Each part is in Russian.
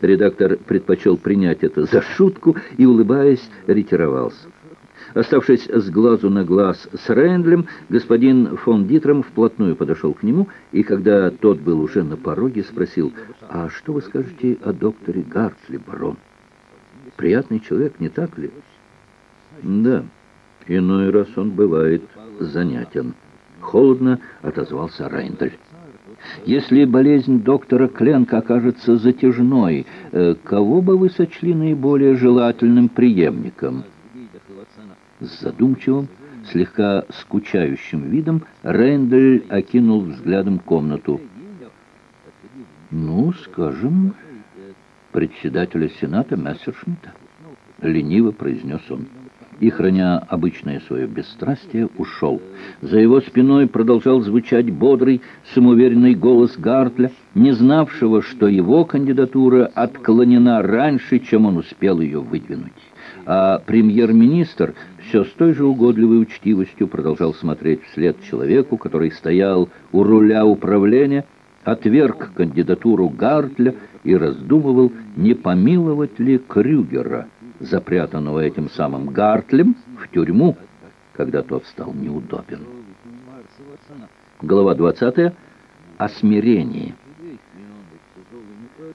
Редактор предпочел принять это за шутку и, улыбаясь, ретировался. Оставшись с глазу на глаз с Рейндлем, господин фон Дитром вплотную подошел к нему, и когда тот был уже на пороге, спросил, «А что вы скажете о докторе Гартли, барон? Приятный человек, не так ли?» «Да, иной раз он бывает занятен», — холодно отозвался Рейндль. Если болезнь доктора Кленка окажется затяжной, э, кого бы вы сочли наиболее желательным преемником?» С задумчивым, слегка скучающим видом Рейндель окинул взглядом комнату. «Ну, скажем, председателя Сената Мессершмитта», — лениво произнес он. И, храня обычное свое бесстрастие, ушел. За его спиной продолжал звучать бодрый, самоуверенный голос Гартля, не знавшего, что его кандидатура отклонена раньше, чем он успел ее выдвинуть а премьер-министр все с той же угодливой учтивостью продолжал смотреть вслед человеку, который стоял у руля управления, отверг кандидатуру Гартля и раздумывал, не помиловать ли Крюгера, запрятанного этим самым Гартлем, в тюрьму, когда тот стал неудобен. Глава 20. О смирении.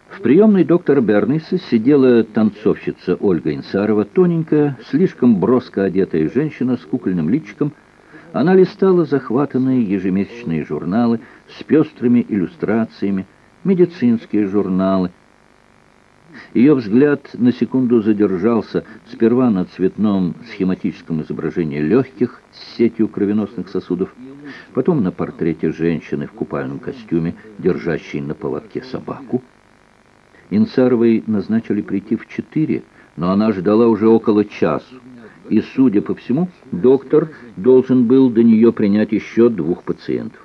В приемной доктора Берниса сидела танцовщица Ольга Инсарова, тоненькая, слишком броско одетая женщина с кукольным личиком. Она листала захватанные ежемесячные журналы с пестрыми иллюстрациями, медицинские журналы. Ее взгляд на секунду задержался сперва на цветном схематическом изображении легких с сетью кровеносных сосудов, потом на портрете женщины в купальном костюме, держащей на поводке собаку. Инцаровой назначили прийти в четыре, но она ждала уже около часу. И, судя по всему, доктор должен был до нее принять еще двух пациентов.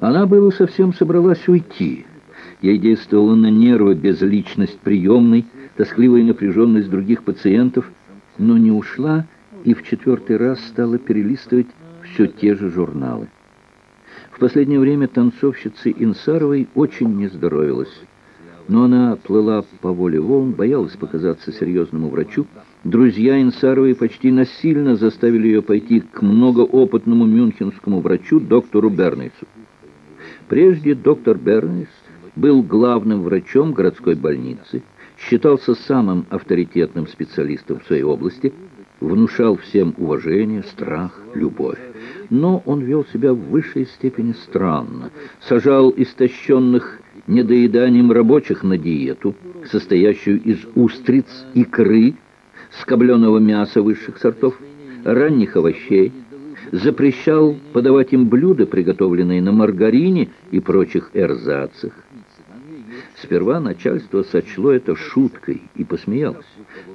Она было совсем собралась уйти. Ей действовала на нервы безличность приемной, тоскливая напряженность других пациентов, но не ушла и в четвертый раз стала перелистывать все те же журналы. В последнее время танцовщице Инсаровой очень не здоровилось но она плыла по воле волн, боялась показаться серьезному врачу. Друзья Инсаровой почти насильно заставили ее пойти к многоопытному мюнхенскому врачу, доктору Бернейсу. Прежде доктор Бернейс был главным врачом городской больницы, считался самым авторитетным специалистом в своей области, внушал всем уважение, страх, любовь. Но он вел себя в высшей степени странно, сажал истощенных недоеданием рабочих на диету, состоящую из устриц, икры, скобленого мяса высших сортов, ранних овощей, запрещал подавать им блюда, приготовленные на маргарине и прочих эрзацах. Сперва начальство сочло это шуткой и посмеялось.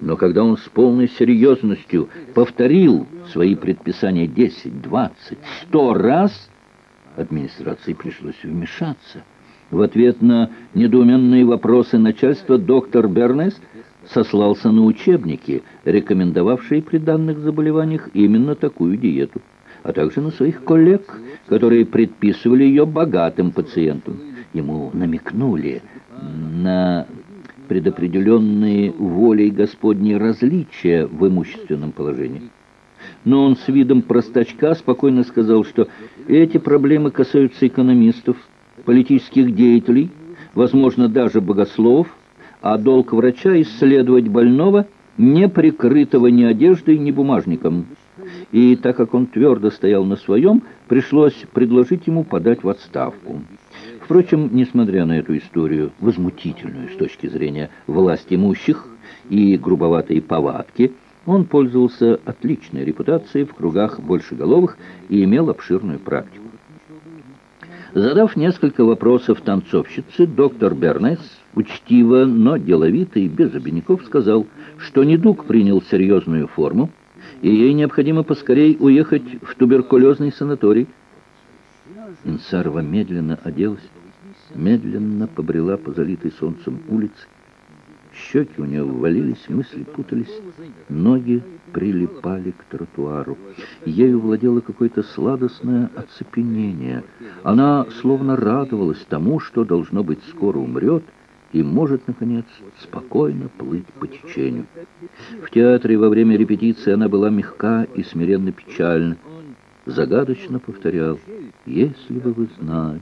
Но когда он с полной серьезностью повторил свои предписания 10, 20, 100 раз, администрации пришлось вмешаться – в ответ на недоуменные вопросы начальства доктор Бернес сослался на учебники, рекомендовавшие при данных заболеваниях именно такую диету, а также на своих коллег, которые предписывали ее богатым пациентам. Ему намекнули на предопределенные волей Господней различия в имущественном положении. Но он с видом простачка спокойно сказал, что эти проблемы касаются экономистов, политических деятелей, возможно, даже богословов, а долг врача исследовать больного, не прикрытого ни одеждой, ни бумажником. И так как он твердо стоял на своем, пришлось предложить ему подать в отставку. Впрочем, несмотря на эту историю, возмутительную с точки зрения власть имущих и грубоватые повадки, он пользовался отличной репутацией в кругах большеголовых и имел обширную практику. Задав несколько вопросов танцовщице, доктор Бернес учтиво, но деловито и без обиняков сказал, что недуг принял серьезную форму, и ей необходимо поскорей уехать в туберкулезный санаторий. Инсарова медленно оделась, медленно побрела по залитой солнцем улице, Щеки у нее ввалились, мысли путались, ноги прилипали к тротуару. Ею владело какое-то сладостное оцепенение. Она словно радовалась тому, что, должно быть, скоро умрет, и может, наконец, спокойно плыть по течению. В театре во время репетиции она была мягка и смиренно печальна. Загадочно повторял, «Если бы вы знали».